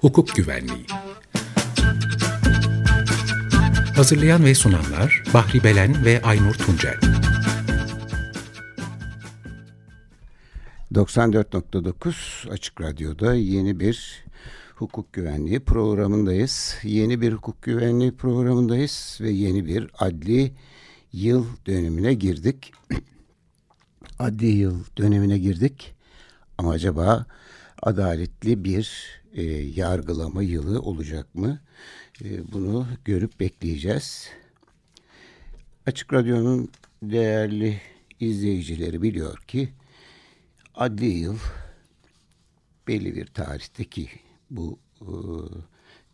Hukuk Güvenliği Hazırlayan ve sunanlar Bahri Belen ve Aynur Tuncel 94.9 Açık Radyo'da yeni bir hukuk güvenliği programındayız. Yeni bir hukuk güvenliği programındayız ve yeni bir adli yıl dönemine girdik. adli yıl dönemine girdik. Ama acaba adaletli bir e, yargılama yılı olacak mı? E, bunu görüp bekleyeceğiz. Açık Radyo'nun değerli izleyicileri biliyor ki adli yıl belli bir tarihteki bu e,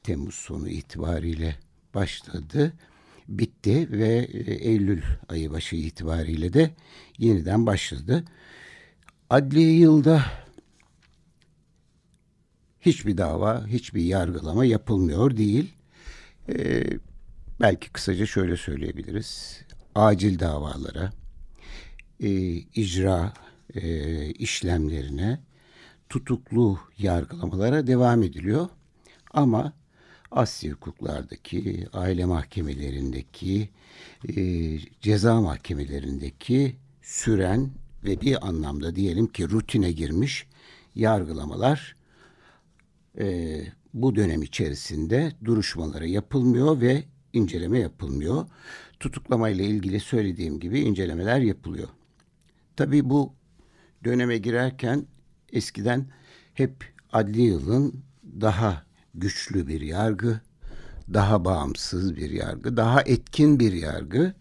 Temmuz sonu itibariyle başladı, bitti ve e, Eylül ayı başı itibariyle de yeniden başladı. Adli yılda hiçbir dava, hiçbir yargılama yapılmıyor değil. E, belki kısaca şöyle söyleyebiliriz. Acil davalara, e, icra e, işlemlerine, tutuklu yargılamalara devam ediliyor. Ama asli hukuklardaki, aile mahkemelerindeki, e, ceza mahkemelerindeki süren ve bir anlamda diyelim ki rutine girmiş yargılamalar e, bu dönem içerisinde duruşmaları yapılmıyor ve inceleme yapılmıyor. Tutuklama ile ilgili söylediğim gibi incelemeler yapılıyor. Tabii bu döneme girerken eskiden hep adli yılın daha güçlü bir yargı, daha bağımsız bir yargı, daha etkin bir yargı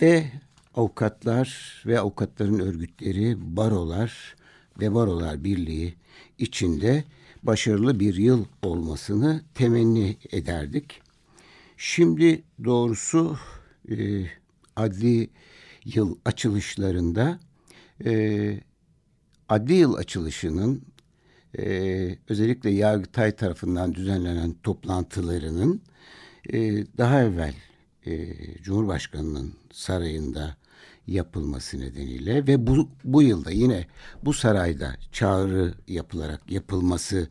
ve avukatlar ve avukatların örgütleri, barolar ve barolar birliği içinde başarılı bir yıl olmasını temenni ederdik. Şimdi doğrusu e, adli yıl açılışlarında e, adli yıl açılışının e, özellikle Yargıtay tarafından düzenlenen toplantılarının e, daha evvel e, Cumhurbaşkanı'nın sarayında yapılması nedeniyle ve bu, bu yılda yine bu sarayda çağrı yapılarak yapılması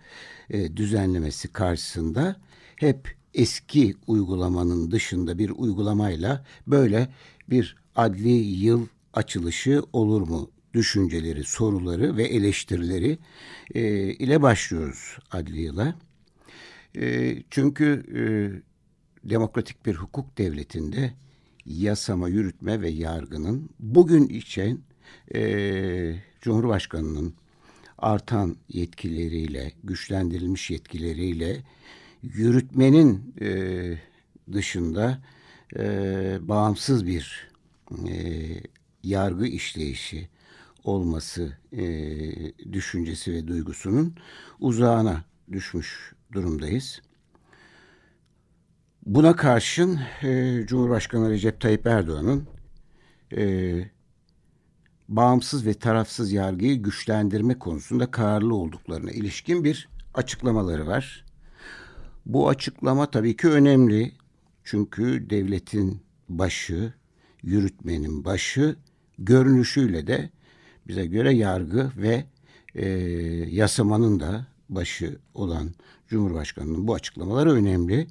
e, düzenlemesi karşısında hep eski uygulamanın dışında bir uygulamayla böyle bir adli yıl açılışı olur mu düşünceleri, soruları ve eleştirileri e, ile başlıyoruz adli. E, çünkü e, demokratik bir hukuk devletinde yasama, yürütme ve yargının bugün için e, Cumhurbaşkanı'nın artan yetkileriyle, güçlendirilmiş yetkileriyle yürütmenin e, dışında e, bağımsız bir e, yargı işleyişi olması e, düşüncesi ve duygusunun uzağına düşmüş durumdayız. Buna karşın e, Cumhurbaşkanı Recep Tayyip Erdoğan'ın e, bağımsız ve tarafsız yargıyı güçlendirme konusunda kararlı olduklarına ilişkin bir açıklamaları var. Bu açıklama tabii ki önemli. Çünkü devletin başı, yürütmenin başı görünüşüyle de bize göre yargı ve e, yasamanın da başı olan Cumhurbaşkanı'nın bu açıklamaları önemli.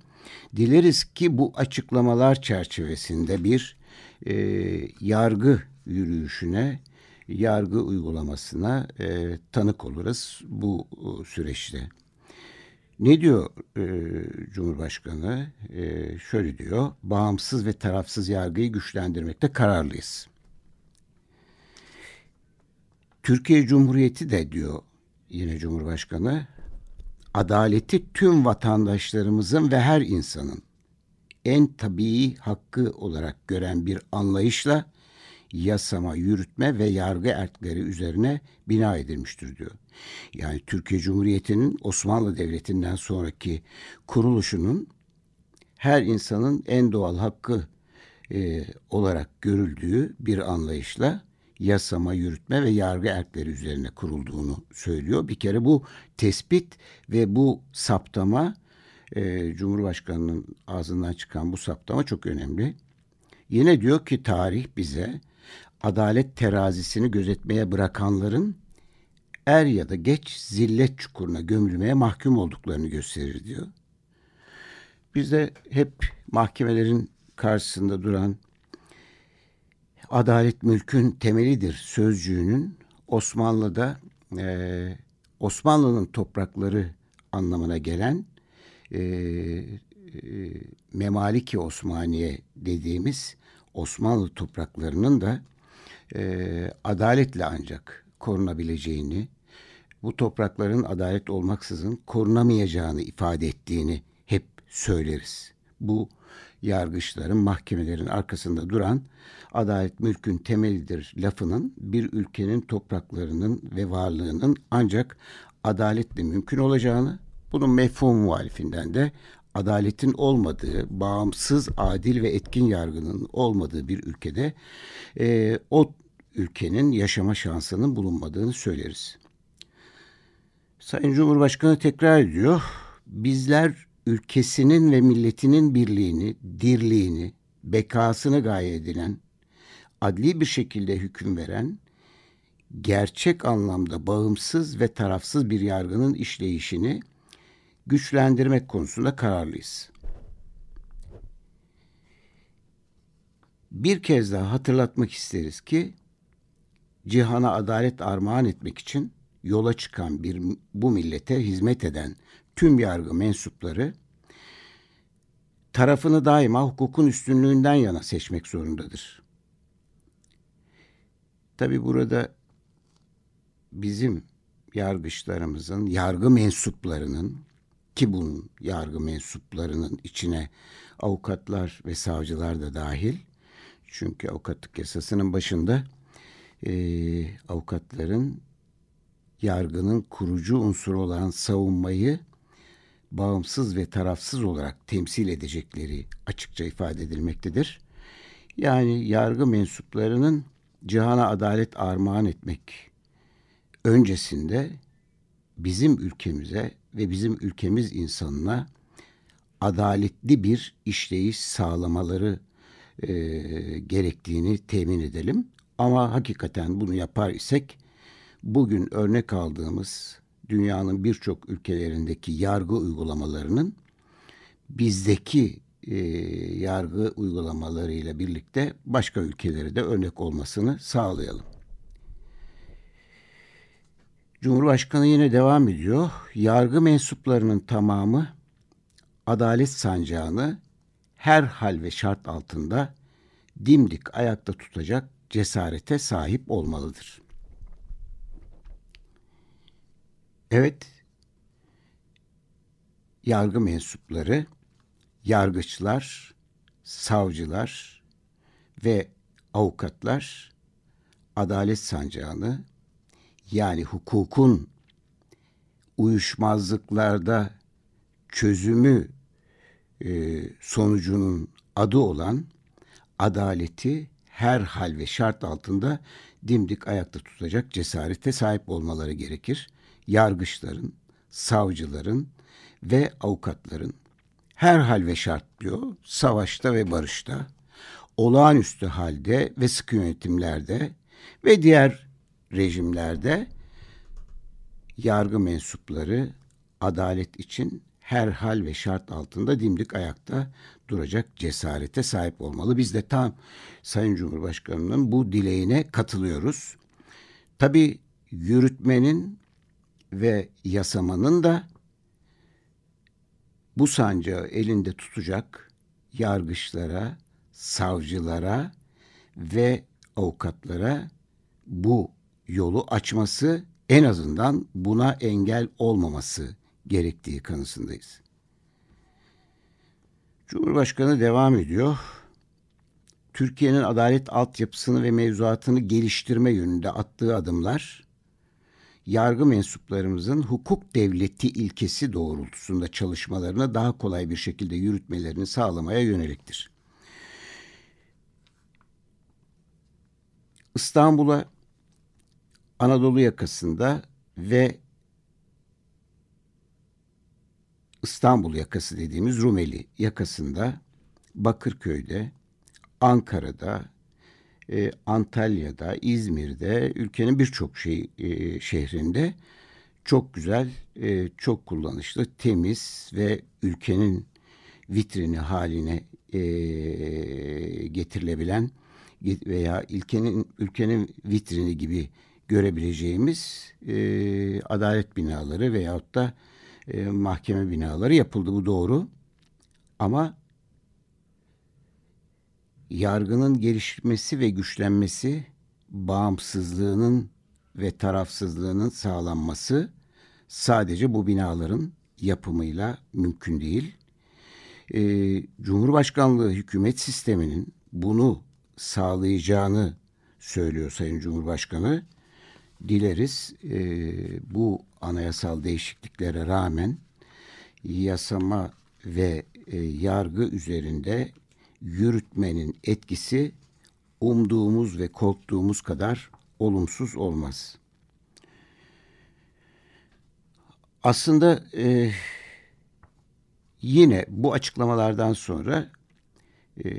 Dileriz ki bu açıklamalar çerçevesinde bir e, yargı yürüyüşüne, yargı uygulamasına e, tanık oluruz bu e, süreçte. Ne diyor e, Cumhurbaşkanı? E, şöyle diyor, bağımsız ve tarafsız yargıyı güçlendirmekte kararlıyız. Türkiye Cumhuriyeti de diyor yine Cumhurbaşkanı, adaleti tüm vatandaşlarımızın ve her insanın en tabii hakkı olarak gören bir anlayışla yasama, yürütme ve yargı erkleri üzerine bina edilmiştir diyor. Yani Türkiye Cumhuriyeti'nin Osmanlı Devleti'nden sonraki kuruluşunun her insanın en doğal hakkı e, olarak görüldüğü bir anlayışla yasama, yürütme ve yargı erkleri üzerine kurulduğunu söylüyor. Bir kere bu tespit ve bu saptama e, Cumhurbaşkanı'nın ağzından çıkan bu saptama çok önemli. Yine diyor ki tarih bize adalet terazisini gözetmeye bırakanların er ya da geç zillet çukuruna gömülmeye mahkum olduklarını gösterir diyor. Biz de hep mahkemelerin karşısında duran adalet mülkün temelidir sözcüğünün Osmanlı'da e, Osmanlı'nın toprakları anlamına gelen e, e, Memaliki Osmaniye dediğimiz Osmanlı topraklarının da e, adaletle ancak korunabileceğini, bu toprakların adalet olmaksızın korunamayacağını ifade ettiğini hep söyleriz. Bu yargıçların, mahkemelerin arkasında duran adalet mülkün temelidir lafının bir ülkenin topraklarının ve varlığının ancak adaletle mümkün olacağını, bunun mefhum muhalifinden de adaletin olmadığı, bağımsız, adil ve etkin yargının olmadığı bir ülkede e, o ülkenin yaşama şansının bulunmadığını söyleriz. Sayın Cumhurbaşkanı tekrar ediyor. Bizler ülkesinin ve milletinin birliğini, dirliğini, bekasını gaye edilen, adli bir şekilde hüküm veren, gerçek anlamda bağımsız ve tarafsız bir yargının işleyişini güçlendirmek konusunda kararlıyız. Bir kez daha hatırlatmak isteriz ki cihana adalet armağan etmek için yola çıkan bir bu millete hizmet eden tüm yargı mensupları tarafını daima hukukun üstünlüğünden yana seçmek zorundadır. Tabi burada bizim yargıçlarımızın, yargı mensuplarının ki bunun yargı mensuplarının içine avukatlar ve savcılar da dahil. Çünkü avukatlık yasasının başında e, avukatların yargının kurucu unsuru olan savunmayı bağımsız ve tarafsız olarak temsil edecekleri açıkça ifade edilmektedir. Yani yargı mensuplarının cihana adalet armağan etmek öncesinde bizim ülkemize ve bizim ülkemiz insanına adaletli bir işleyiş sağlamaları e, gerektiğini temin edelim. Ama hakikaten bunu yapar isek bugün örnek aldığımız dünyanın birçok ülkelerindeki yargı uygulamalarının bizdeki e, yargı uygulamalarıyla birlikte başka ülkelere de örnek olmasını sağlayalım. Cumhurbaşkanı yine devam ediyor. Yargı mensuplarının tamamı adalet sancağını her hal ve şart altında dimdik ayakta tutacak cesarete sahip olmalıdır. Evet, yargı mensupları, yargıçlar, savcılar ve avukatlar adalet sancağını yani hukukun uyuşmazlıklarda çözümü e, sonucunun adı olan adaleti her hal ve şart altında dimdik ayakta tutacak cesarete sahip olmaları gerekir. Yargıçların, savcıların ve avukatların her hal ve şart diyor, savaşta ve barışta, olağanüstü halde ve sıkı yönetimlerde ve diğer rejimlerde yargı mensupları adalet için her hal ve şart altında dimdik ayakta duracak cesarete sahip olmalı. Biz de tam Sayın Cumhurbaşkanı'nın bu dileğine katılıyoruz. Tabi yürütmenin ve yasamanın da bu sancağı elinde tutacak yargıçlara, savcılara ve avukatlara bu yolu açması en azından buna engel olmaması gerektiği kanısındayız. Cumhurbaşkanı devam ediyor. Türkiye'nin adalet altyapısını ve mevzuatını geliştirme yönünde attığı adımlar yargı mensuplarımızın hukuk devleti ilkesi doğrultusunda çalışmalarını daha kolay bir şekilde yürütmelerini sağlamaya yöneliktir. İstanbul'a Anadolu yakasında ve İstanbul yakası dediğimiz Rumeli yakasında, Bakırköy'de, Ankara'da, e, Antalya'da, İzmir'de, ülkenin birçok şey e, şehrinde çok güzel, e, çok kullanışlı, temiz ve ülkenin vitrini haline e, getirilebilen veya ülkenin ülkenin vitrini gibi görebileceğimiz e, adalet binaları veyahut da e, mahkeme binaları yapıldı. Bu doğru. Ama yargının gelişmesi ve güçlenmesi, bağımsızlığının ve tarafsızlığının sağlanması sadece bu binaların yapımıyla mümkün değil. Ee, Cumhurbaşkanlığı hükümet sisteminin bunu sağlayacağını söylüyor Sayın Cumhurbaşkanı. Dileriz e, bu anayasal değişikliklere rağmen yasama ve e, yargı üzerinde yürütmenin etkisi umduğumuz ve korktuğumuz kadar olumsuz olmaz. Aslında e, yine bu açıklamalardan sonra e,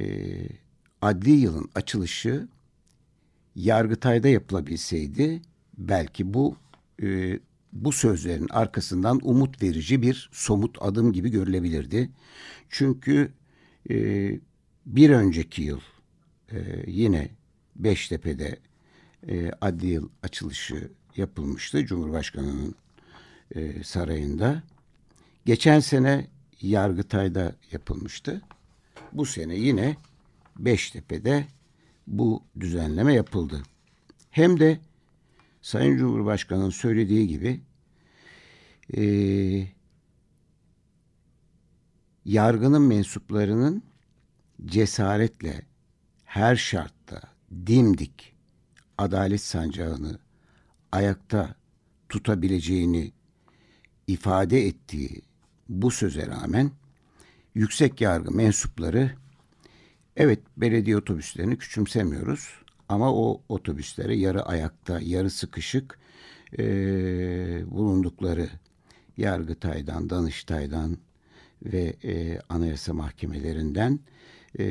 adli yılın açılışı Yargıtay'da yapılabilseydi belki bu e, bu sözlerin arkasından umut verici bir somut adım gibi görülebilirdi. Çünkü e, bir önceki yıl e, yine Beştepe'de e, adli yıl açılışı yapılmıştı Cumhurbaşkanı'nın e, sarayında. Geçen sene Yargıtay'da yapılmıştı. Bu sene yine Beştepe'de bu düzenleme yapıldı. Hem de Sayın Cumhurbaşkanı'nın söylediği gibi e, yargının mensuplarının cesaretle her şartta dimdik adalet sancağını ayakta tutabileceğini ifade ettiği bu söze rağmen yüksek yargı mensupları evet belediye otobüslerini küçümsemiyoruz ama o otobüslere yarı ayakta yarı sıkışık e, bulundukları Yargıtay'dan, Danıştay'dan ve e, anayasa mahkemelerinden e,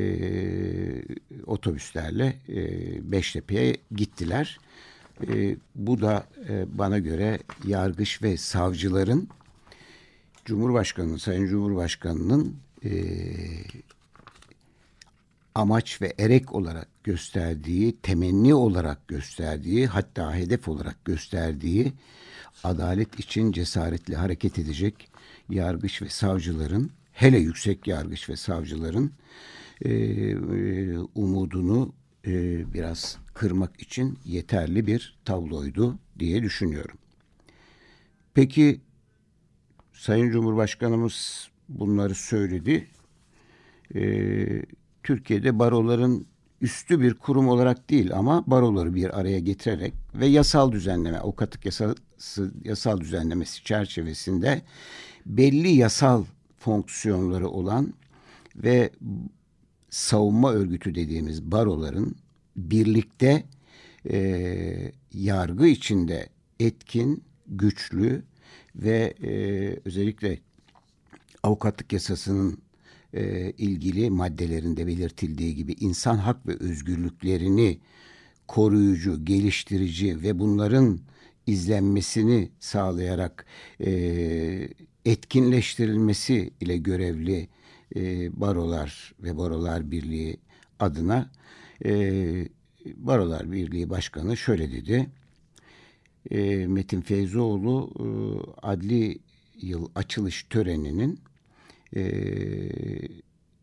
otobüslerle e, Beştepe'ye gittiler. E, bu da e, bana göre yargıç ve savcıların Cumhurbaşkanı'nın, Sayın Cumhurbaşkanı'nın e, amaç ve erek olarak gösterdiği, temenni olarak gösterdiği, hatta hedef olarak gösterdiği adalet için cesaretli hareket edecek yargıç ve savcıların, hele yüksek yargıç ve savcıların umudunu e, biraz kırmak için yeterli bir tabloydu diye düşünüyorum. Peki Sayın Cumhurbaşkanımız bunları söyledi. Ee, Türkiye'de baroların üstü bir kurum olarak değil ama baroları bir araya getirerek ve yasal düzenleme, avukatlık yasası, yasal düzenlemesi çerçevesinde belli yasal fonksiyonları olan ve savunma örgütü dediğimiz baroların birlikte e, yargı içinde etkin, güçlü ve e, özellikle avukatlık yasasının e, ilgili maddelerinde belirtildiği gibi insan hak ve özgürlüklerini koruyucu, geliştirici ve bunların izlenmesini sağlayarak e, etkinleştirilmesi ile görevli e, barolar ve barolar birliği adına e, barolar birliği başkanı şöyle dedi. E, Metin Feyzoğlu e, adli yıl açılış töreninin e,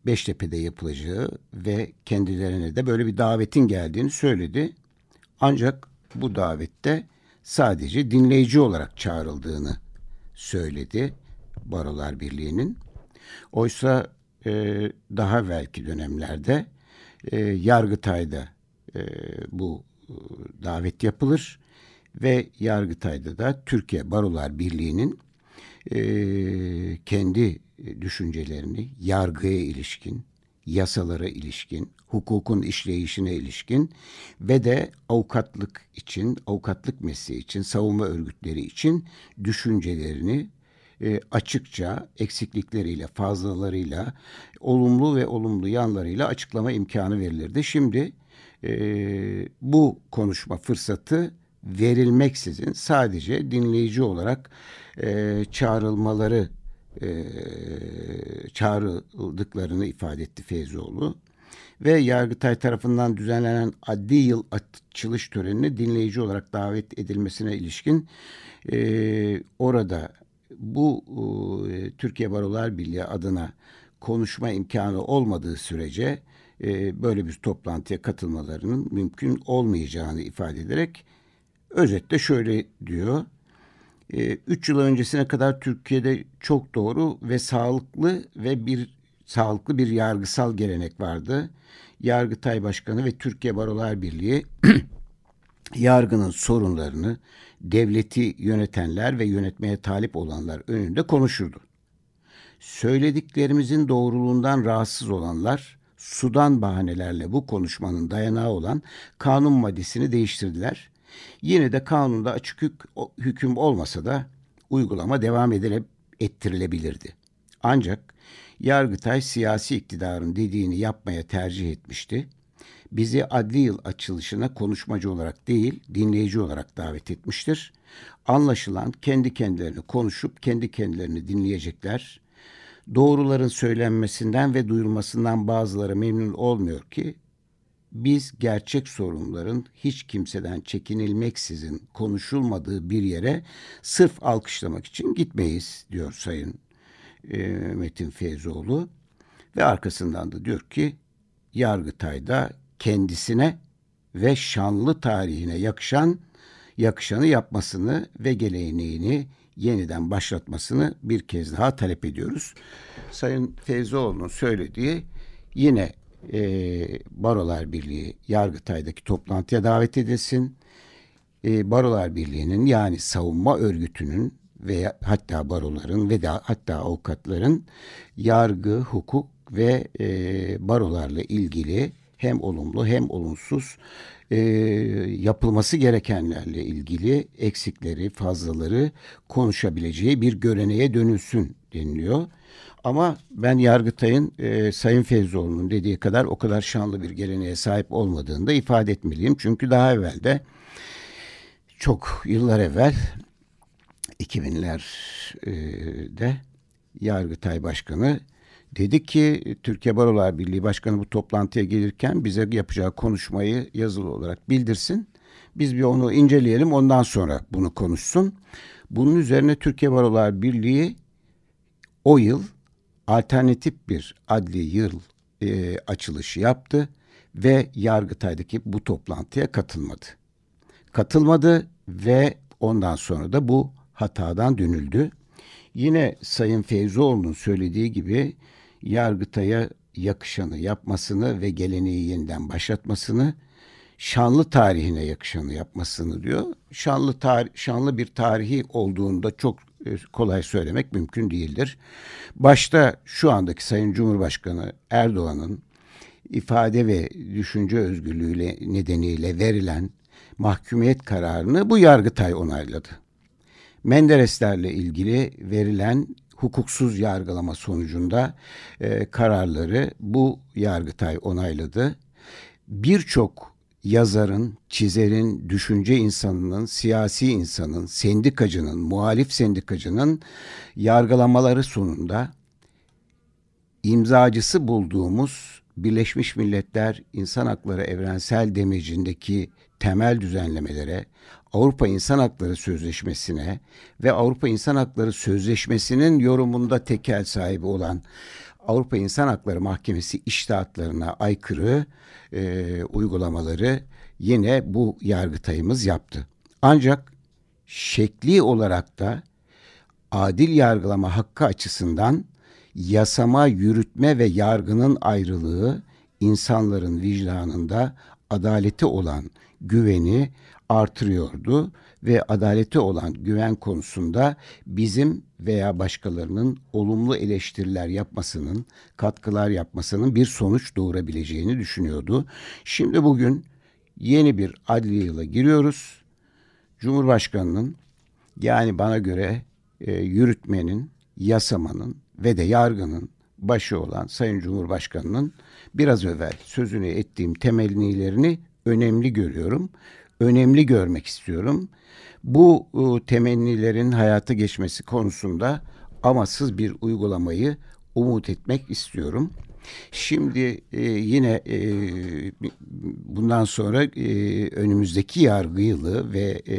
Beştepe'de yapılacağı ve kendilerine de böyle bir davetin geldiğini söyledi. Ancak bu davette sadece dinleyici olarak çağrıldığını söyledi Barolar Birliği'nin. Oysa e, daha belki dönemlerde e, Yargıtay'da e, bu e, davet yapılır ve Yargıtay'da da Türkiye Barolar Birliği'nin e, kendi düşüncelerini yargıya ilişkin, yasalara ilişkin, hukukun işleyişine ilişkin ve de avukatlık için, avukatlık mesleği için, savunma örgütleri için düşüncelerini e, açıkça eksiklikleriyle, fazlalarıyla, olumlu ve olumlu yanlarıyla açıklama imkanı verilirdi. Şimdi e, bu konuşma fırsatı verilmeksizin sadece dinleyici olarak e, çağrılmaları çağrıldıklarını ifade etti Feyzoğlu. Ve Yargıtay tarafından düzenlenen adli yıl açılış törenine dinleyici olarak davet edilmesine ilişkin e, orada bu e, Türkiye Barolar Birliği adına konuşma imkanı olmadığı sürece e, böyle bir toplantıya katılmalarının mümkün olmayacağını ifade ederek özetle şöyle diyor. E, üç yıl öncesine kadar Türkiye'de çok doğru ve sağlıklı ve bir sağlıklı bir yargısal gelenek vardı. Yargıtay Başkanı ve Türkiye Barolar Birliği yargının sorunlarını devleti yönetenler ve yönetmeye talip olanlar önünde konuşurdu. Söylediklerimizin doğruluğundan rahatsız olanlar sudan bahanelerle bu konuşmanın dayanağı olan kanun maddesini değiştirdiler. Yine de kanunda açık hüküm olmasa da uygulama devam edile, ettirilebilirdi. Ancak Yargıtay siyasi iktidarın dediğini yapmaya tercih etmişti. Bizi adli yıl açılışına konuşmacı olarak değil, dinleyici olarak davet etmiştir. Anlaşılan kendi kendilerini konuşup kendi kendilerini dinleyecekler. Doğruların söylenmesinden ve duyulmasından bazıları memnun olmuyor ki biz gerçek sorunların hiç kimseden çekinilmeksizin konuşulmadığı bir yere sırf alkışlamak için gitmeyiz diyor Sayın e, Metin Feyzoğlu ve arkasından da diyor ki Yargıtay'da kendisine ve şanlı tarihine yakışan yakışanı yapmasını ve geleneğini yeniden başlatmasını bir kez daha talep ediyoruz. Sayın Feyzoğlu'nun söylediği yine e, Barolar Birliği Yargıtay'daki toplantıya davet edilsin. E, Barolar Birliği'nin yani savunma örgütünün veya hatta baroların ve de hatta avukatların yargı, hukuk ve e, barolarla ilgili hem olumlu hem olumsuz e, yapılması gerekenlerle ilgili eksikleri, fazlaları konuşabileceği bir göreneğe dönülsün deniliyor. Ama ben Yargıtay'ın e, Sayın Feyzoğlu'nun dediği kadar o kadar şanlı bir geleneğe sahip olmadığını da ifade etmeliyim. Çünkü daha evvel de çok yıllar evvel 2000'lerde Yargıtay Başkanı dedi ki Türkiye Barolar Birliği Başkanı bu toplantıya gelirken bize yapacağı konuşmayı yazılı olarak bildirsin. Biz bir onu inceleyelim ondan sonra bunu konuşsun. Bunun üzerine Türkiye Barolar Birliği o yıl alternatif bir adli yıl e, açılışı yaptı ve Yargıtay'daki bu toplantıya katılmadı. Katılmadı ve ondan sonra da bu hatadan dönüldü. Yine Sayın Feyzoğlu'nun söylediği gibi Yargıtay'a yakışanı yapmasını ve geleneği yeniden başlatmasını, şanlı tarihine yakışanı yapmasını diyor. Şanlı tarih, şanlı bir tarihi olduğunda çok e, kolay söylemek mümkün değildir. Başta şu andaki Sayın Cumhurbaşkanı Erdoğan'ın ifade ve düşünce özgürlüğü nedeniyle verilen mahkumiyet kararını bu Yargıtay onayladı. Mendereslerle ilgili verilen hukuksuz yargılama sonucunda e, kararları bu Yargıtay onayladı. Birçok yazarın, çizerin, düşünce insanının, siyasi insanın, sendikacının, muhalif sendikacının yargılamaları sonunda imzacısı bulduğumuz Birleşmiş Milletler İnsan Hakları Evrensel Demecindeki temel düzenlemelere, Avrupa İnsan Hakları Sözleşmesi'ne ve Avrupa İnsan Hakları Sözleşmesi'nin yorumunda tekel sahibi olan Avrupa İnsan Hakları Mahkemesi iştahatlarına aykırı e, uygulamaları yine bu yargıtayımız yaptı. Ancak şekli olarak da adil yargılama hakkı açısından yasama, yürütme ve yargının ayrılığı insanların vicdanında adaleti olan güveni artırıyordu ve adalete olan güven konusunda bizim veya başkalarının olumlu eleştiriler yapmasının, katkılar yapmasının bir sonuç doğurabileceğini düşünüyordu. Şimdi bugün yeni bir adli yıla giriyoruz. Cumhurbaşkanının yani bana göre e, yürütmenin, yasamanın ve de yargının başı olan Sayın Cumhurbaşkanı'nın biraz evvel sözünü ettiğim temennilerini önemli görüyorum. Önemli görmek istiyorum. Bu e, temennilerin hayata geçmesi konusunda amasız bir uygulamayı umut etmek istiyorum. Şimdi e, yine e, bundan sonra e, önümüzdeki yargı yılı ve e,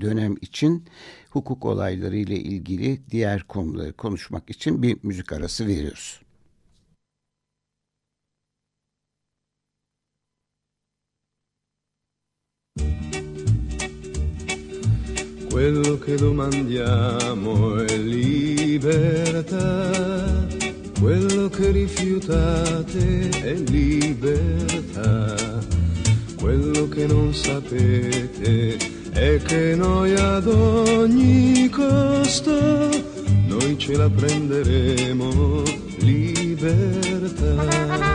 dönem için hukuk olayları ile ilgili diğer konuları konuşmak için bir müzik arası veriyoruz. Quello che domandiamo è libertà, quello che rifiutate è libertà, quello che non sapete è che noi ad ogni costo noi ce la prenderemo libertà.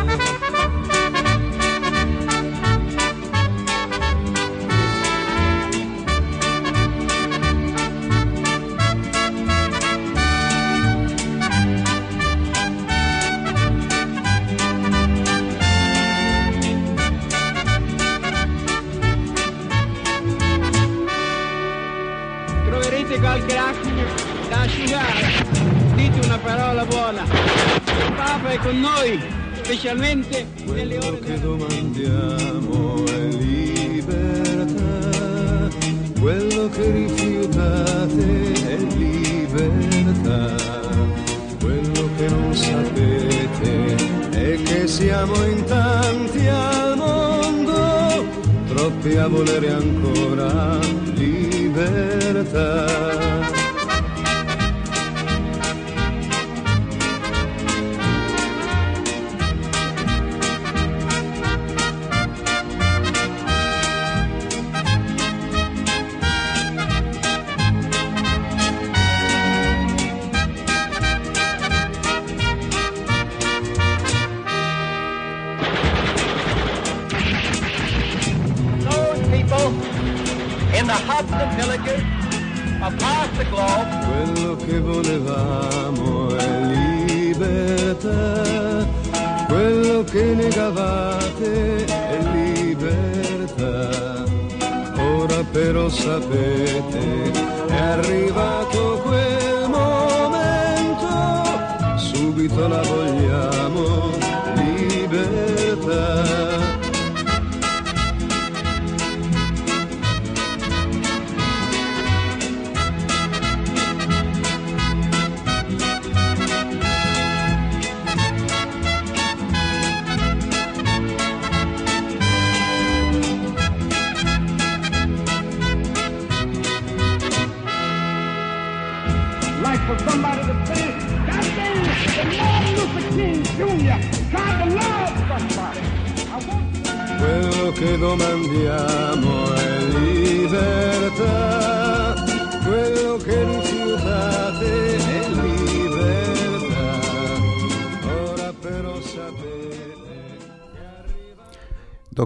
Con noi, specialmente nelle ore che domandiamo è libertà, quello che rifiutate è libertà, quello che non sapete è che siamo in tanti al mondo, troppi a volere ancora libertà.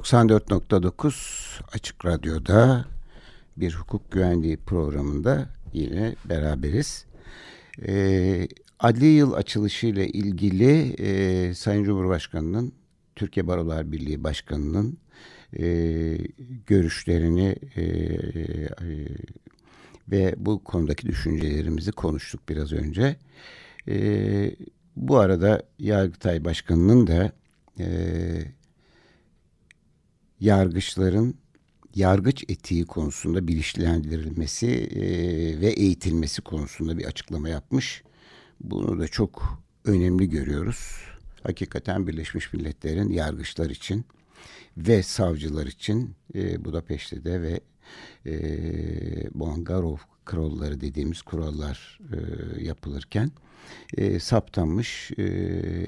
94.9 Açık Radyo'da bir hukuk güvenliği programında yine beraberiz. Ee, adli yıl açılışı ile ilgili e, Sayın Cumhurbaşkanı'nın Türkiye Barolar Birliği Başkanı'nın e, görüşlerini e, e, ve bu konudaki düşüncelerimizi konuştuk biraz önce. E, bu arada Yargıtay Başkanı'nın da e, yargıçların yargıç etiği konusunda bilinçlendirilmesi e, ve eğitilmesi konusunda bir açıklama yapmış. Bunu da çok önemli görüyoruz. Hakikaten Birleşmiş Milletler'in yargıçlar için ve savcılar için e, Budapeşte ve e, Bongarov kuralları dediğimiz kurallar yapılırken e, saptanmış e,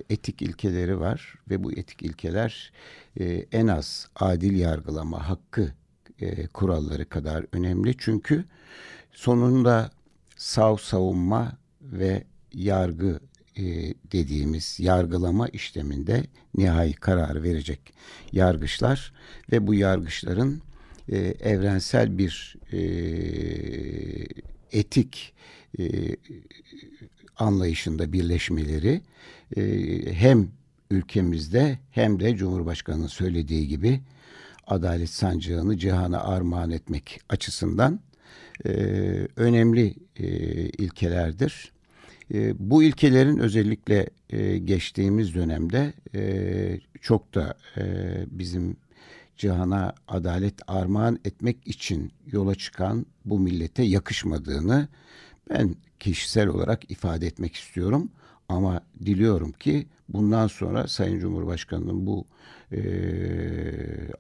etik ilkeleri var ve bu etik ilkeler e, en az adil yargılama hakkı e, kuralları kadar önemli. Çünkü sonunda sav savunma ve yargı e, dediğimiz yargılama işleminde nihai karar verecek yargıçlar ve bu yargıçların e, evrensel bir e, etik e, anlayışında birleşmeleri e, hem ülkemizde hem de Cumhurbaşkanı'nın söylediği gibi adalet sancağını cihana armağan etmek açısından e, önemli e, ilkelerdir. E, bu ilkelerin özellikle e, geçtiğimiz dönemde e, çok da e, bizim cihana adalet armağan etmek için yola çıkan bu millete yakışmadığını ben kişisel olarak ifade etmek istiyorum. Ama diliyorum ki bundan sonra Sayın Cumhurbaşkanı'nın bu e,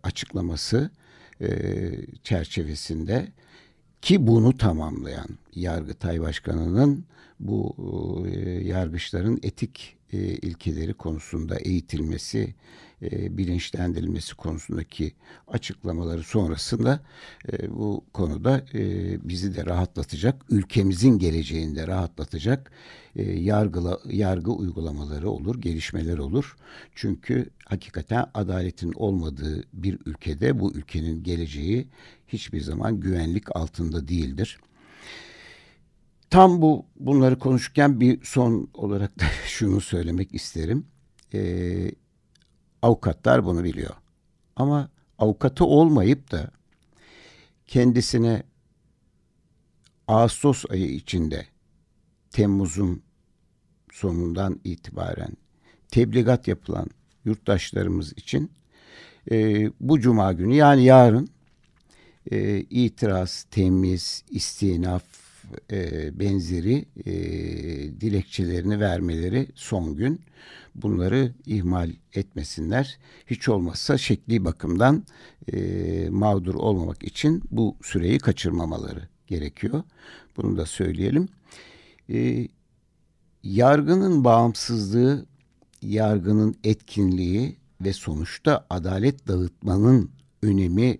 açıklaması e, çerçevesinde ki bunu tamamlayan Yargıtay Başkanı'nın bu e, yargıçların etik e, ilkeleri konusunda eğitilmesi, e, bilinçlendirilmesi konusundaki açıklamaları sonrasında bu konuda bizi de rahatlatacak, ülkemizin geleceğinde rahatlatacak e, yargıla, yargı uygulamaları olur, gelişmeler olur. Çünkü hakikaten adaletin olmadığı bir ülkede bu ülkenin geleceği hiçbir zaman güvenlik altında değildir. Tam bu bunları konuşurken bir son olarak da şunu söylemek isterim. Ee, avukatlar bunu biliyor. Ama avukatı olmayıp da kendisine Ağustos ayı içinde Temmuz'un sonundan itibaren tebligat yapılan yurttaşlarımız için e, bu cuma günü yani yarın e, itiraz, temiz, istinaf e, benzeri e, dilekçelerini vermeleri son gün. Bunları ihmal etmesinler. Hiç olmazsa şekli bakımdan e, mağdur olmamak için bu süreyi kaçırmamaları gerekiyor. Bunu da söyleyelim. E, yargının bağımsızlığı, yargının etkinliği ve sonuçta adalet dağıtmanın önemi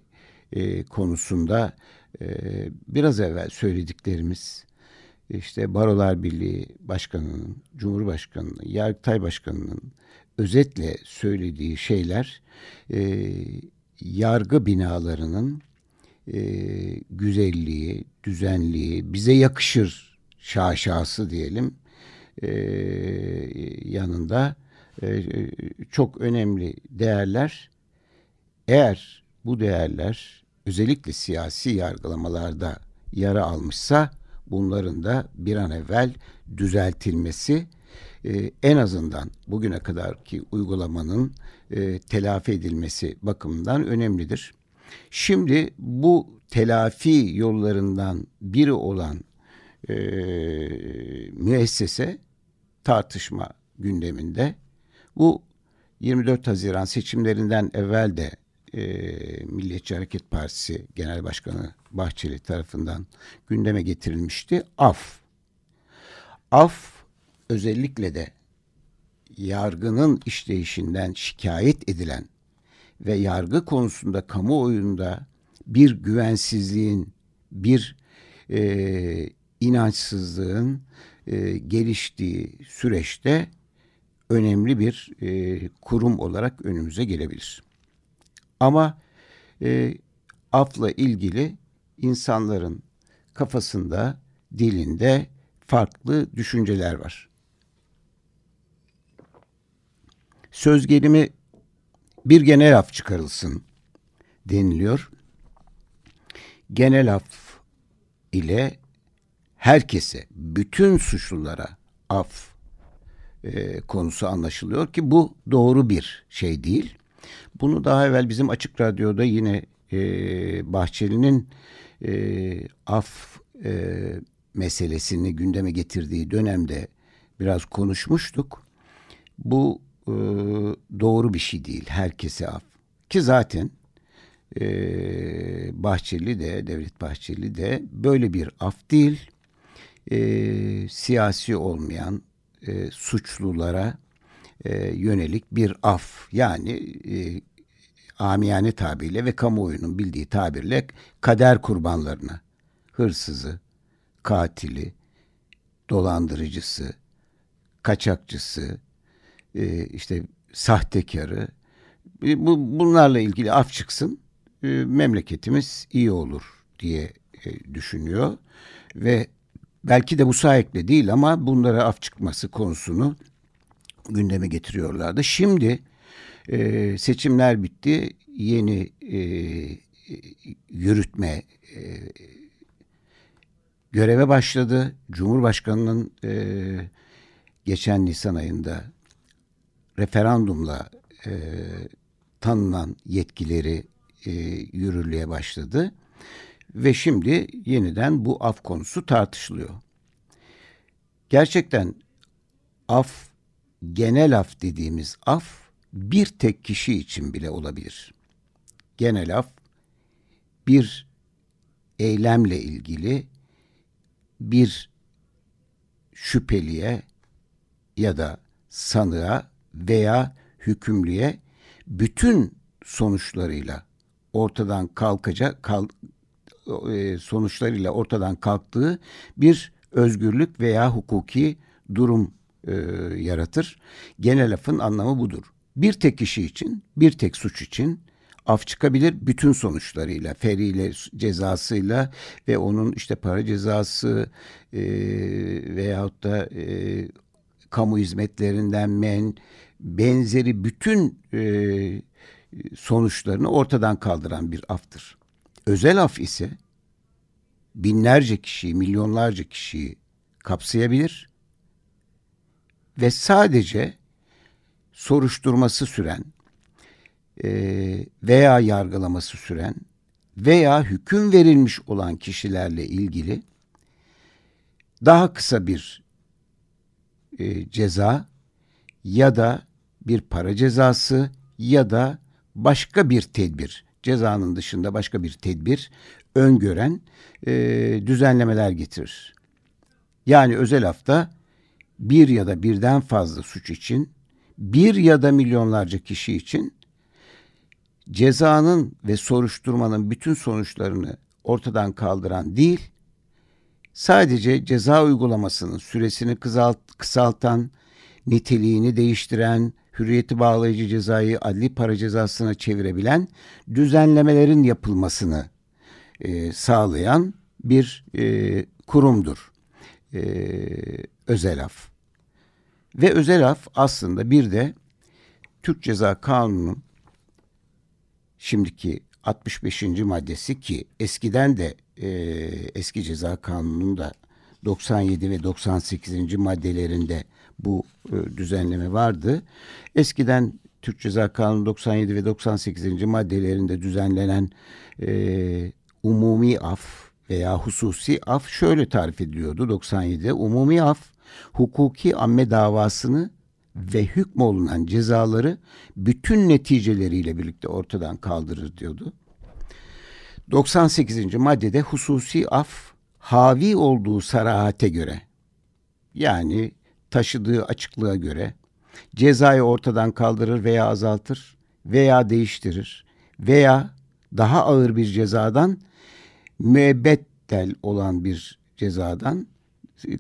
e, konusunda biraz evvel söylediklerimiz işte Barolar Birliği Başkanı'nın, Cumhurbaşkanı'nın, Yargıtay Başkanı'nın özetle söylediği şeyler e, yargı binalarının e, güzelliği, düzenliği, bize yakışır şaşası diyelim e, yanında e, çok önemli değerler. Eğer bu değerler özellikle siyasi yargılamalarda yara almışsa bunların da bir an evvel düzeltilmesi e, en azından bugüne kadarki uygulamanın e, telafi edilmesi bakımından önemlidir. Şimdi bu telafi yollarından biri olan e, müessese tartışma gündeminde. Bu 24 Haziran seçimlerinden evvel de e, Milliyetçi Hareket Partisi Genel Başkanı Bahçeli tarafından gündeme getirilmişti. Af. Af özellikle de yargının işleyişinden şikayet edilen ve yargı konusunda kamuoyunda bir güvensizliğin, bir e, inançsızlığın e, geliştiği süreçte önemli bir e, kurum olarak önümüze gelebilir. Ama e, afla ilgili insanların kafasında, dilinde farklı düşünceler var. Söz gelimi bir genel af çıkarılsın deniliyor. Genel af ile herkese, bütün suçlulara af e, konusu anlaşılıyor ki bu doğru bir şey değil. Bunu daha evvel bizim Açık Radyo'da yine e, Bahçeli'nin e, af e, meselesini gündeme getirdiği dönemde biraz konuşmuştuk. Bu e, doğru bir şey değil. Herkese af. Ki zaten e, Bahçeli de, Devlet Bahçeli de böyle bir af değil. E, siyasi olmayan e, suçlulara e, yönelik bir af yani e, amiyane tabirle ve kamuoyunun bildiği tabirle kader kurbanlarına hırsızı, katili, dolandırıcısı, kaçakçısı, e, işte sahtekarı e, bu, bunlarla ilgili af çıksın e, memleketimiz iyi olur diye düşünüyor ve belki de bu sayekle değil ama bunlara af çıkması konusunu gündeme getiriyorlardı. Şimdi e, seçimler bitti. Yeni e, yürütme e, göreve başladı. Cumhurbaşkanının e, geçen Nisan ayında referandumla e, tanınan yetkileri e, yürürlüğe başladı. Ve şimdi yeniden bu af konusu tartışılıyor. Gerçekten af, genel af dediğimiz af bir tek kişi için bile olabilir. Genel af bir eylemle ilgili bir şüpheliye ya da sanığa veya hükümlüye bütün sonuçlarıyla ortadan kalkacak kal, e, sonuçlarıyla ortadan kalktığı bir özgürlük veya hukuki durum e, yaratır. Genel lafın anlamı budur. Bir tek kişi için, bir tek suç için af çıkabilir bütün sonuçlarıyla, feriyle, cezasıyla ve onun işte para cezası e, veyahut da e, kamu hizmetlerinden men, benzeri bütün e, sonuçlarını ortadan kaldıran bir aftır. Özel af ise binlerce kişiyi, milyonlarca kişiyi kapsayabilir ve sadece soruşturması süren e, veya yargılaması süren veya hüküm verilmiş olan kişilerle ilgili daha kısa bir e, ceza ya da bir para cezası ya da başka bir tedbir, cezanın dışında başka bir tedbir öngören e, düzenlemeler getirir. Yani özel hafta bir ya da birden fazla suç için, bir ya da milyonlarca kişi için cezanın ve soruşturmanın bütün sonuçlarını ortadan kaldıran değil, sadece ceza uygulamasının süresini kısaltan, niteliğini değiştiren, hürriyeti bağlayıcı cezayı adli para cezasına çevirebilen düzenlemelerin yapılmasını e, sağlayan bir e, kurumdur. E, özel af. Ve özel af aslında bir de Türk Ceza Kanunu'nun şimdiki 65. maddesi ki eskiden de e, eski ceza kanununda 97 ve 98. maddelerinde bu e, düzenleme vardı. Eskiden Türk Ceza Kanunu 97 ve 98. maddelerinde düzenlenen e, umumi af veya hususi af şöyle tarif ediliyordu 97'de. Umumi af hukuki amme davasını ve hükmolunan cezaları bütün neticeleriyle birlikte ortadan kaldırır diyordu. 98. maddede hususi af havi olduğu sarahate göre yani taşıdığı açıklığa göre cezayı ortadan kaldırır veya azaltır veya değiştirir veya daha ağır bir cezadan müebbettel olan bir cezadan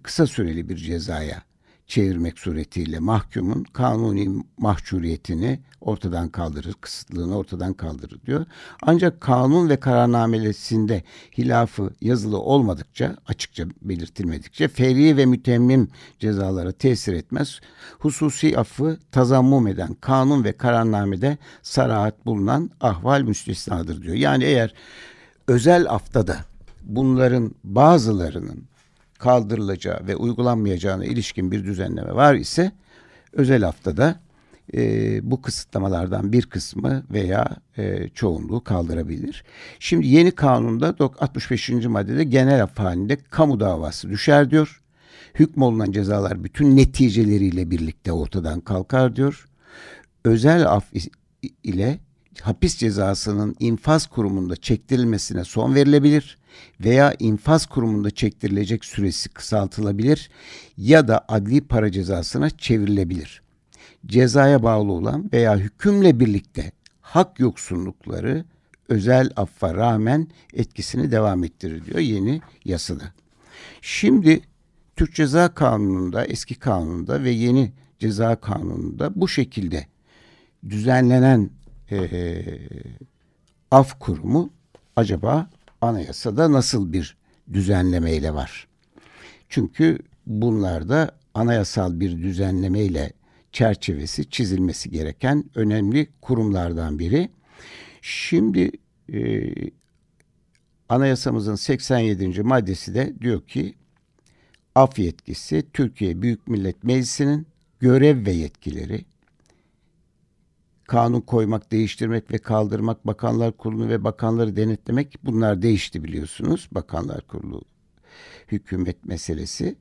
kısa süreli bir cezaya çevirmek suretiyle mahkumun kanuni mahcuriyetini ortadan kaldırır, kısıtlığını ortadan kaldırır diyor. Ancak kanun ve kararnamelesinde hilafı yazılı olmadıkça, açıkça belirtilmedikçe feri ve mütemmim cezalara tesir etmez. Hususi affı tazammum eden kanun ve kararnamede sarahat bulunan ahval müstesnadır diyor. Yani eğer özel afta da bunların bazılarının kaldırılacağı ve uygulanmayacağına ilişkin bir düzenleme var ise özel haftada e, bu kısıtlamalardan bir kısmı veya e, çoğunluğu kaldırabilir. Şimdi yeni kanunda 65. maddede genel af halinde kamu davası düşer diyor. Hükmolunan cezalar bütün neticeleriyle birlikte ortadan kalkar diyor. Özel af ile hapis cezasının infaz kurumunda çektirilmesine son verilebilir veya infaz kurumunda çektirilecek süresi kısaltılabilir ya da adli para cezasına çevrilebilir. Cezaya bağlı olan veya hükümle birlikte hak yoksunlukları özel affa rağmen etkisini devam ettirir diyor yeni yasada. Şimdi Türk Ceza Kanunu'nda, eski kanunda ve yeni ceza kanununda bu şekilde düzenlenen e, af kurumu acaba anayasada nasıl bir düzenlemeyle var? Çünkü bunlarda anayasal bir düzenlemeyle çerçevesi çizilmesi gereken önemli kurumlardan biri. Şimdi e, anayasamızın 87. maddesi de diyor ki af yetkisi Türkiye Büyük Millet Meclisi'nin görev ve yetkileri kanun koymak, değiştirmek ve kaldırmak, bakanlar kurulu ve bakanları denetlemek bunlar değişti biliyorsunuz. Bakanlar kurulu hükümet meselesi.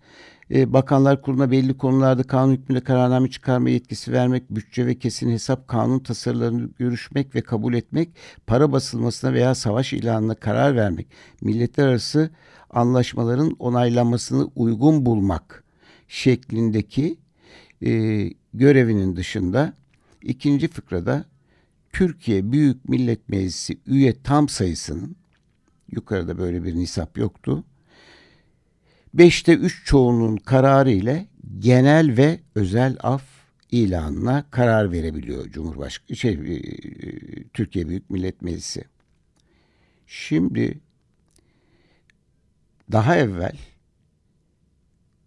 Ee, bakanlar Kurulu'na belli konularda kanun hükmünde kararname çıkarma yetkisi vermek, bütçe ve kesin hesap kanun tasarılarını görüşmek ve kabul etmek, para basılmasına veya savaş ilanına karar vermek, milletler arası anlaşmaların onaylanmasını uygun bulmak şeklindeki e, görevinin dışında ikinci fıkrada Türkiye Büyük Millet Meclisi üye tam sayısının yukarıda böyle bir nisap yoktu. Beşte üç çoğunluğun kararı ile genel ve özel af ilanına karar verebiliyor Cumhurbaşkanı şey e, Türkiye Büyük Millet Meclisi. Şimdi daha evvel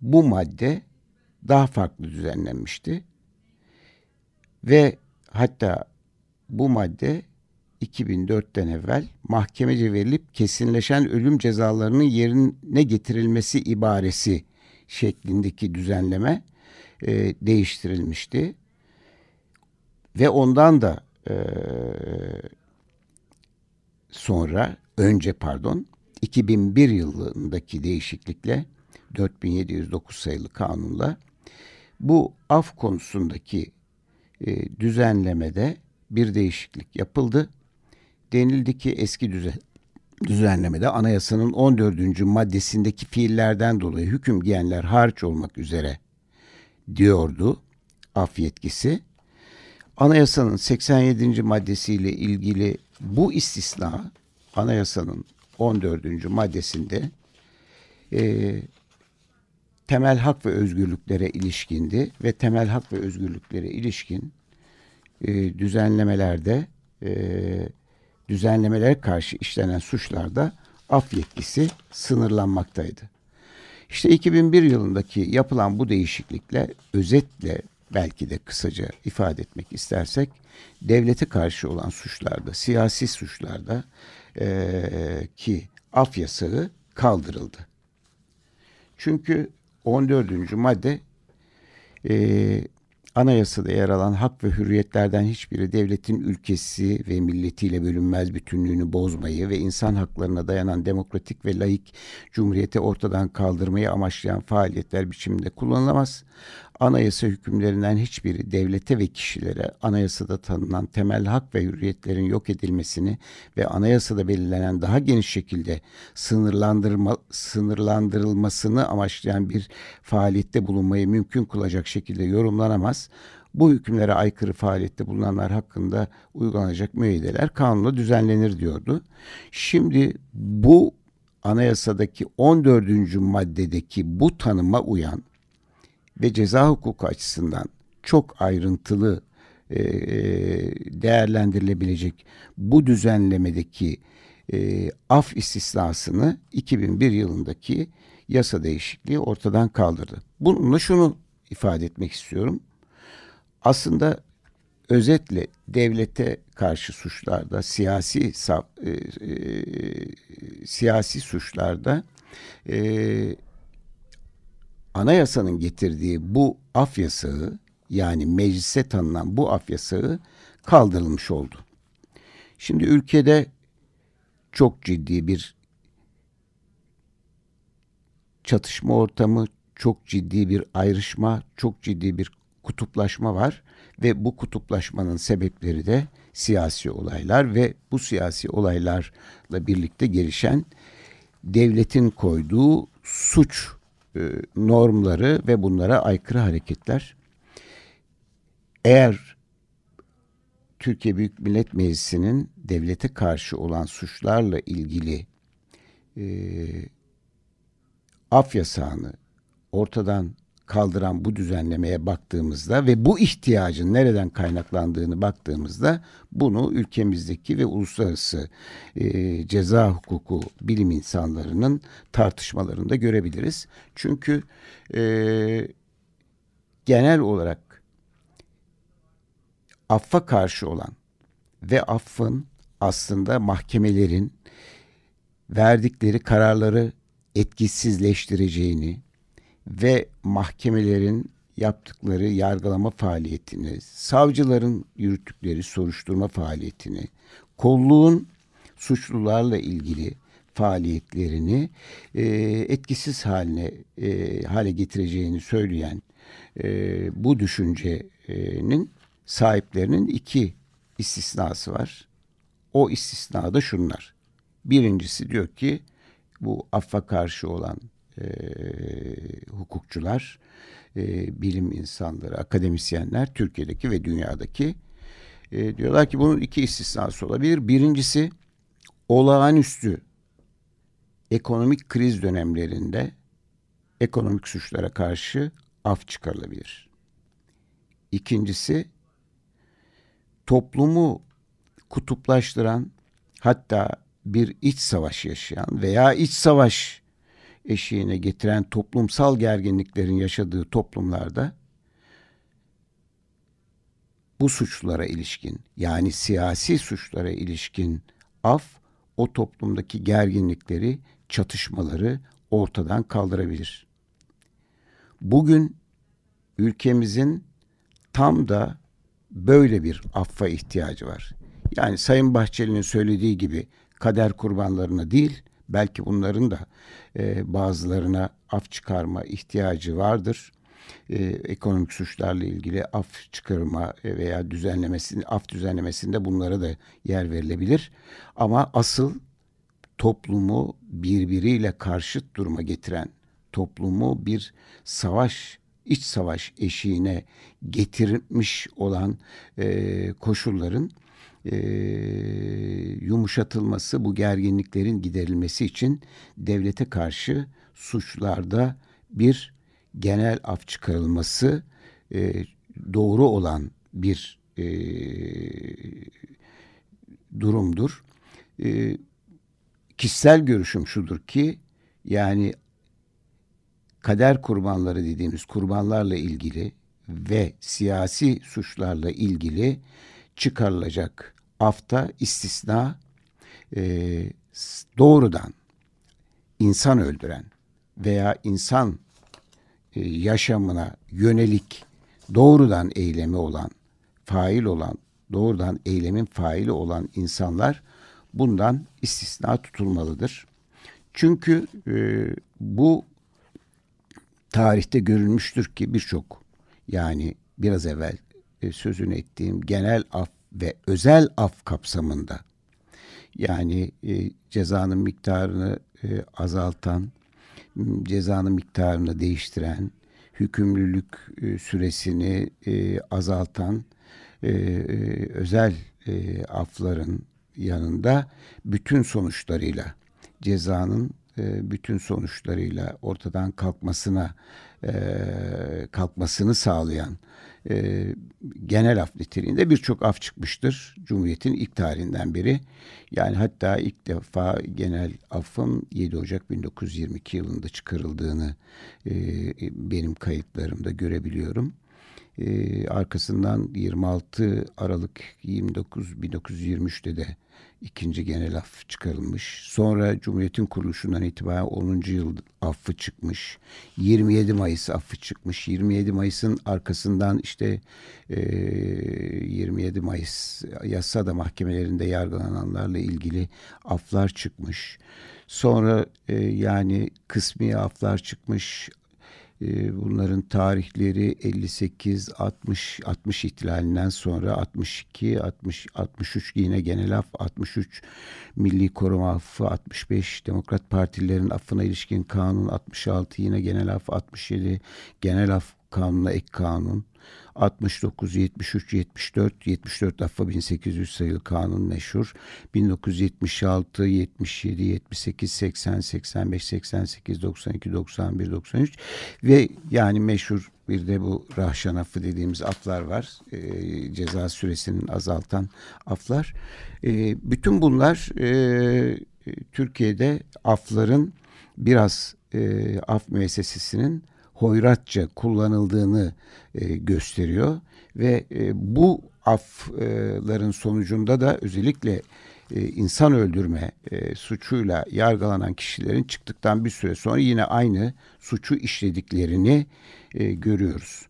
bu madde daha farklı düzenlenmişti. Ve hatta bu madde 2004'ten evvel mahkemece verilip kesinleşen ölüm cezalarının yerine getirilmesi ibaresi şeklindeki düzenleme e, değiştirilmişti. Ve ondan da e, sonra önce pardon 2001 yılındaki değişiklikle 4709 sayılı kanunla bu af konusundaki e, düzenlemede bir değişiklik yapıldı. Denildi ki eski düzen, düzenlemede anayasanın 14. maddesindeki fiillerden dolayı hüküm giyenler hariç olmak üzere diyordu af yetkisi. Anayasanın 87. maddesiyle ilgili bu istisna anayasanın 14. maddesinde e, temel hak ve özgürlüklere ilişkindi ve temel hak ve özgürlüklere ilişkin e, düzenlemelerde e, düzenlemelere karşı işlenen suçlarda af yetkisi sınırlanmaktaydı. İşte 2001 yılındaki yapılan bu değişiklikle özetle belki de kısaca ifade etmek istersek devlete karşı olan suçlarda, siyasi suçlarda e, ki af yasağı kaldırıldı. Çünkü 14. madde e, Anayasada yer alan hak ve hürriyetlerden hiçbiri devletin ülkesi ve milletiyle bölünmez bütünlüğünü bozmayı ve insan haklarına dayanan demokratik ve laik cumhuriyeti ortadan kaldırmayı amaçlayan faaliyetler biçiminde kullanılamaz anayasa hükümlerinden hiçbiri devlete ve kişilere anayasada tanınan temel hak ve hürriyetlerin yok edilmesini ve anayasada belirlenen daha geniş şekilde sınırlandırma, sınırlandırılmasını amaçlayan bir faaliyette bulunmayı mümkün kılacak şekilde yorumlanamaz. Bu hükümlere aykırı faaliyette bulunanlar hakkında uygulanacak müeyyideler kanunla düzenlenir diyordu. Şimdi bu anayasadaki 14. maddedeki bu tanıma uyan ve ceza hukuku açısından çok ayrıntılı e, değerlendirilebilecek bu düzenlemedeki e, af istisnasını 2001 yılındaki yasa değişikliği ortadan kaldırdı. Bununla şunu ifade etmek istiyorum. Aslında özetle devlete karşı suçlarda, siyasi e, e, siyasi suçlarda e, anayasanın getirdiği bu af yasağı yani meclise tanınan bu af yasağı kaldırılmış oldu. Şimdi ülkede çok ciddi bir çatışma ortamı, çok ciddi bir ayrışma, çok ciddi bir kutuplaşma var ve bu kutuplaşmanın sebepleri de siyasi olaylar ve bu siyasi olaylarla birlikte gelişen devletin koyduğu suç e, normları ve bunlara aykırı hareketler. Eğer Türkiye Büyük Millet Meclisi'nin devlete karşı olan suçlarla ilgili e, af yasağını ortadan kaldıran bu düzenlemeye baktığımızda ve bu ihtiyacın nereden kaynaklandığını baktığımızda bunu ülkemizdeki ve uluslararası e, ceza hukuku bilim insanlarının tartışmalarında görebiliriz. Çünkü e, genel olarak affa karşı olan ve affın aslında mahkemelerin verdikleri kararları etkisizleştireceğini ve mahkemelerin yaptıkları yargılama faaliyetini, savcıların yürüttükleri soruşturma faaliyetini, kolluğun suçlularla ilgili faaliyetlerini e, etkisiz haline e, hale getireceğini söyleyen e, bu düşüncenin sahiplerinin iki istisnası var. O istisna da şunlar. Birincisi diyor ki bu affa karşı olan e, hukukçular, e, bilim insanları, akademisyenler Türkiye'deki ve dünyadaki e, diyorlar ki bunun iki istisnası olabilir. Birincisi olağanüstü ekonomik kriz dönemlerinde ekonomik suçlara karşı af çıkarılabilir. İkincisi toplumu kutuplaştıran hatta bir iç savaş yaşayan veya iç savaş eşiğine getiren toplumsal gerginliklerin yaşadığı toplumlarda bu suçlara ilişkin yani siyasi suçlara ilişkin af o toplumdaki gerginlikleri, çatışmaları ortadan kaldırabilir. Bugün ülkemizin tam da böyle bir affa ihtiyacı var. Yani Sayın Bahçeli'nin söylediği gibi kader kurbanlarına değil, belki bunların da e, bazılarına af çıkarma ihtiyacı vardır. E, ekonomik suçlarla ilgili af çıkarma veya düzenlemesini, af düzenlemesinde bunlara da yer verilebilir. Ama asıl toplumu birbiriyle karşıt duruma getiren, toplumu bir savaş, iç savaş eşiğine getirmiş olan e, koşulların e, yumuşatılması, bu gerginliklerin giderilmesi için devlete karşı suçlarda bir genel af çıkarılması e, doğru olan bir e, durumdur. E, kişisel görüşüm şudur ki yani kader kurbanları dediğimiz kurbanlarla ilgili ve siyasi suçlarla ilgili çıkarılacak afta istisna e, doğrudan insan öldüren veya insan e, yaşamına yönelik doğrudan eylemi olan, fail olan, doğrudan eylemin faili olan insanlar bundan istisna tutulmalıdır. Çünkü e, bu tarihte görülmüştür ki birçok yani biraz evvel e, sözünü ettiğim genel af ve özel af kapsamında yani e, cezanın miktarını e, azaltan, cezanın miktarını değiştiren, hükümlülük e, süresini azaltan özel afların yanında bütün sonuçlarıyla cezanın bütün sonuçlarıyla ortadan kalkmasına kalkmasını sağlayan e, genel af niteliğinde birçok af çıkmıştır Cumhuriyet'in ilk tarihinden beri. Yani hatta ilk defa genel affın 7 Ocak 1922 yılında çıkarıldığını e, benim kayıtlarımda görebiliyorum. E, arkasından 26 Aralık 29 1923'te de ikinci genel af çıkarılmış. Sonra Cumhuriyet'in kuruluşundan itibaren 10. yıl affı çıkmış. 27 Mayıs affı çıkmış. 27 Mayıs'ın arkasından işte e, 27 Mayıs yasada mahkemelerinde yargılananlarla ilgili aflar çıkmış. Sonra e, yani kısmi aflar çıkmış. Ee, bunların tarihleri 58, 60, 60 ihtilalinden sonra 62, 60, 63 yine genel af, 63 milli koruma affı, 65 Demokrat Partilerin affına ilişkin kanun, 66 yine genel af, 67 genel af kanuna ek kanun, 69, 73, 74, 74 affa 1800 sayılı kanun meşhur. 1976, 77, 78, 80, 85, 88, 92, 91, 93 ve yani meşhur bir de bu rahşan affı dediğimiz aflar var. E, ceza süresinin azaltan aflar. E, bütün bunlar e, Türkiye'de afların biraz e, af müessesesinin hoyratça kullanıldığını e, gösteriyor ve e, bu afların sonucunda da özellikle e, insan öldürme e, suçuyla yargılanan kişilerin çıktıktan bir süre sonra yine aynı suçu işlediklerini e, görüyoruz.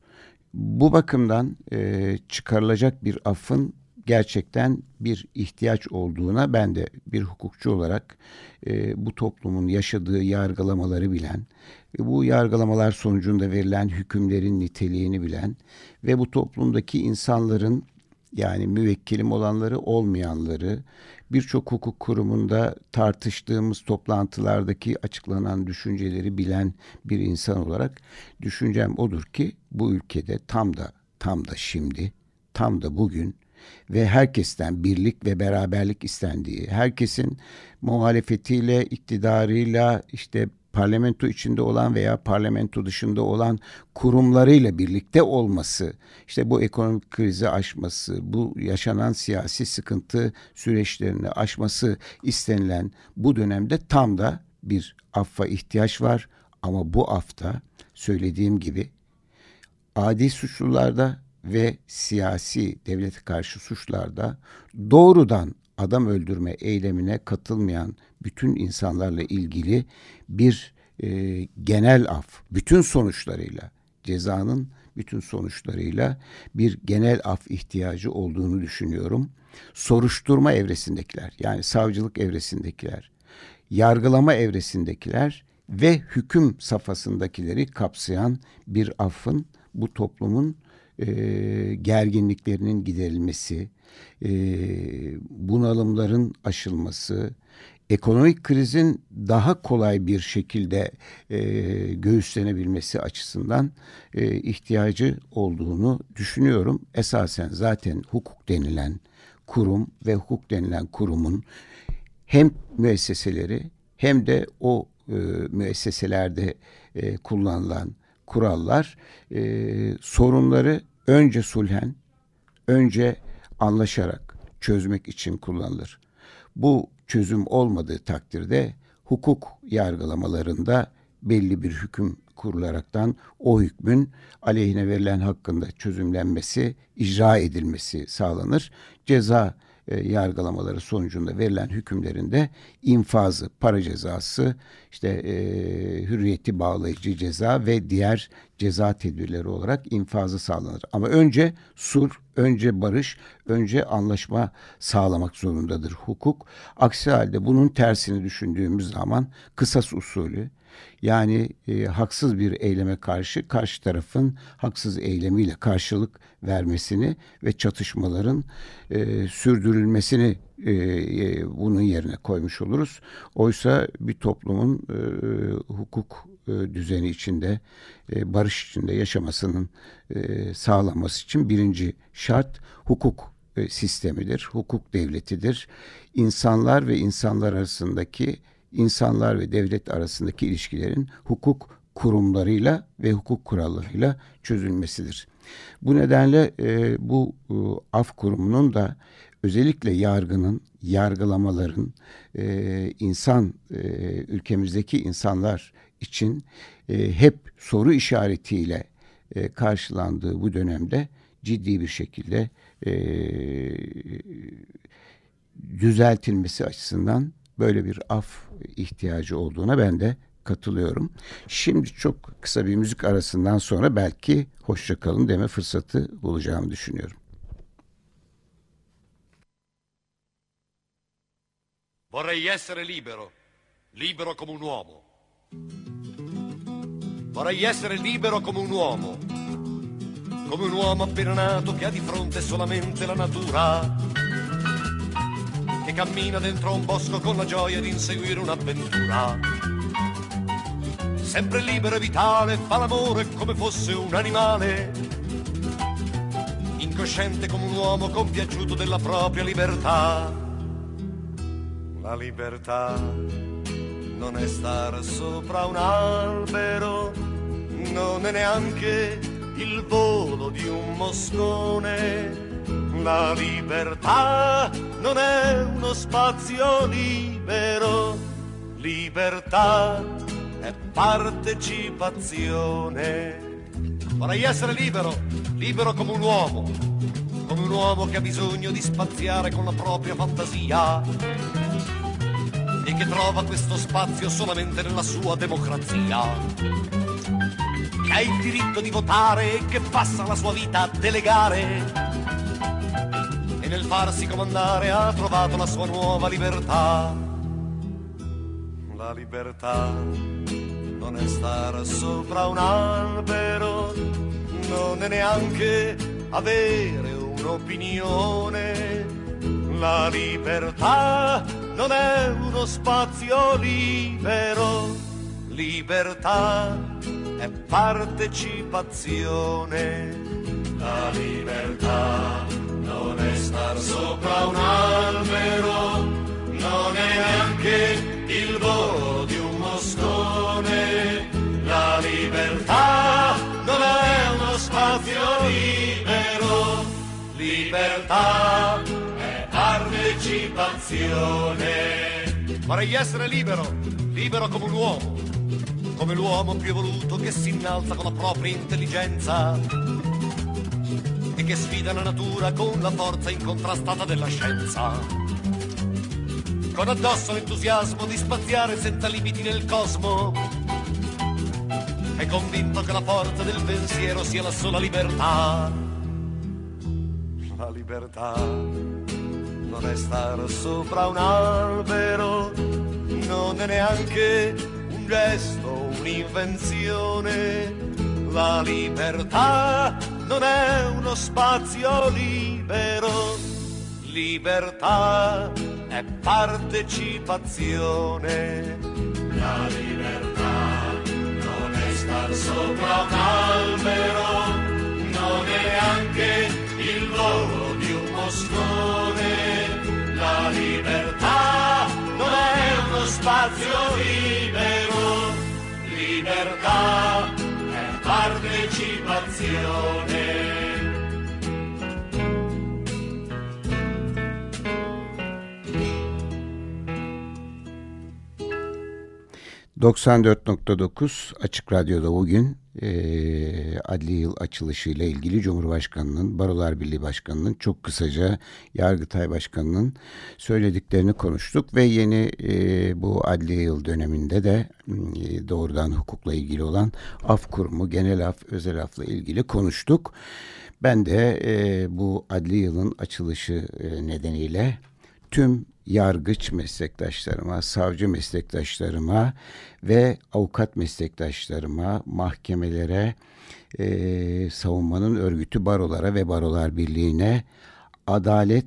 Bu bakımdan e, çıkarılacak bir affın gerçekten bir ihtiyaç olduğuna ben de bir hukukçu olarak e, bu toplumun yaşadığı yargılamaları bilen, ve bu yargılamalar sonucunda verilen hükümlerin niteliğini bilen ve bu toplumdaki insanların yani müvekkilim olanları olmayanları birçok hukuk kurumunda tartıştığımız toplantılardaki açıklanan düşünceleri bilen bir insan olarak düşüncem odur ki bu ülkede tam da tam da şimdi tam da bugün ve herkesten birlik ve beraberlik istendiği, herkesin muhalefetiyle, iktidarıyla, işte parlamento içinde olan veya parlamento dışında olan kurumlarıyla birlikte olması, işte bu ekonomik krizi aşması, bu yaşanan siyasi sıkıntı süreçlerini aşması istenilen bu dönemde tam da bir affa ihtiyaç var. Ama bu afta söylediğim gibi adi suçlularda ve siyasi devlete karşı suçlarda doğrudan adam öldürme eylemine katılmayan bütün insanlarla ilgili bir e, genel af, bütün sonuçlarıyla, cezanın bütün sonuçlarıyla bir genel af ihtiyacı olduğunu düşünüyorum. Soruşturma evresindekiler, yani savcılık evresindekiler, yargılama evresindekiler ve hüküm safhasındakileri kapsayan bir affın bu toplumun e, gerginliklerinin giderilmesi, e, bunalımların aşılması, ekonomik krizin daha kolay bir şekilde e, göğüslenebilmesi açısından e, ihtiyacı olduğunu düşünüyorum. Esasen zaten hukuk denilen kurum ve hukuk denilen kurumun hem müesseseleri hem de o e, müesseselerde e, kullanılan kurallar e, sorunları önce sulhen, önce anlaşarak çözmek için kullanılır. Bu çözüm olmadığı takdirde hukuk yargılamalarında belli bir hüküm kurularaktan o hükmün aleyhine verilen hakkında çözümlenmesi, icra edilmesi sağlanır. Ceza e, yargılamaları sonucunda verilen hükümlerinde infazı, para cezası, işte e, hürriyeti bağlayıcı ceza ve diğer ceza tedbirleri olarak infazı sağlanır. Ama önce sur, önce barış, önce anlaşma sağlamak zorundadır hukuk. Aksi halde bunun tersini düşündüğümüz zaman kısas usulü, yani e, haksız bir eyleme karşı karşı tarafın haksız eylemiyle karşılık vermesini ve çatışmaların e, sürdürülmesini e, e, bunun yerine koymuş oluruz. Oysa bir toplumun e, hukuk e, düzeni içinde, e, barış içinde yaşamasının e, sağlanması için birinci şart hukuk e, sistemidir, hukuk devletidir. İnsanlar ve insanlar arasındaki insanlar ve devlet arasındaki ilişkilerin hukuk kurumlarıyla ve hukuk kurallarıyla çözülmesidir. Bu nedenle e, bu e, af kurumunun da özellikle yargının, yargılamaların e, insan e, ülkemizdeki insanlar için e, hep soru işaretiyle e, karşılandığı bu dönemde ciddi bir şekilde e, düzeltilmesi açısından böyle bir af ihtiyacı olduğuna ben de katılıyorum. Şimdi çok kısa bir müzik arasından sonra belki hoşça kalın deme fırsatı bulacağımı düşünüyorum. Vorrei essere libero, libero come un uomo. Vorrei essere libero come un uomo, come un uomo appena nato che ha di fronte solamente la natura che cammina dentro un bosco con la gioia di inseguire un'avventura. Sempre libero e vitale, fa l'amore come fosse un animale. cosciente come un uomo compiaciuto della propria libertà. La libertà non è star sopra un albero, non è neanche il volo di un moscone. La libertà non è uno spazio libero, libertà è partecipazione. Vorrei essere libero, libero come un uomo, come un uomo che ha bisogno di spaziare con la propria fantasia e che trova questo spazio solamente nella sua democrazia. Che ha il diritto di votare e che passa la sua vita a delegare. Nel farsi comandare ha trovato la sua nuova libertà. La libertà non è stare sopra un albero, non è neanche avere un'opinione. La libertà non è uno spazio libero, libertà è partecipazione. La libertà non è star sopra un albero, non è neanche il volo di un moscone. La libertà non è uno spazio libero, libertà è partecipazione. Vorrei essere libero, libero come un uomo, come l'uomo più evoluto che si innalza con la propria intelligenza e che sfida la natura con la forza incontrastata della scienza con addosso l'entusiasmo di spaziare senza limiti nel cosmo. È convinto che la forza del pensiero sia la sola libertà. La libertà non è stare sopra un albero, non è neanche un gesto, un'invenzione. La libertà non è uno spazio libero, libertà è partecipazione. La libertà non è star sopra un albero, non è neanche il volo di un moscone. La libertà non è uno spazio libero, libertà partecipazione. ...94.9 Açık Radyo'da bugün e, adli yıl açılışıyla ilgili Cumhurbaşkanı'nın, Barolar Birliği Başkanı'nın, çok kısaca Yargıtay Başkanı'nın söylediklerini konuştuk ve yeni e, bu adli yıl döneminde de e, doğrudan hukukla ilgili olan af kurumu, genel af, özel afla ilgili konuştuk. Ben de e, bu adli yılın açılışı e, nedeniyle tüm yargıç meslektaşlarıma, savcı meslektaşlarıma ve avukat meslektaşlarıma, mahkemelere, e, savunmanın örgütü barolara ve barolar birliğine adalet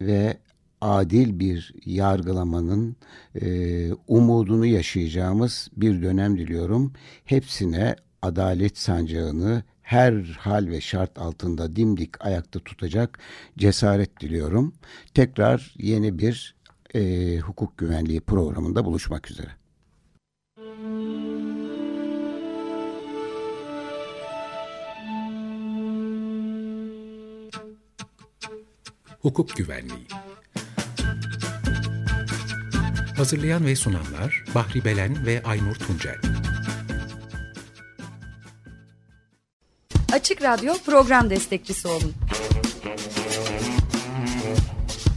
ve adil bir yargılamanın e, umudunu yaşayacağımız bir dönem diliyorum. Hepsine adalet sancağını her hal ve şart altında dimdik ayakta tutacak cesaret diliyorum. Tekrar yeni bir e, hukuk güvenliği programında buluşmak üzere. Hukuk Güvenliği. Hazırlayan ve sunanlar Bahri Belen ve Aynur Tuncel. Açık Radyo program destekçisi olun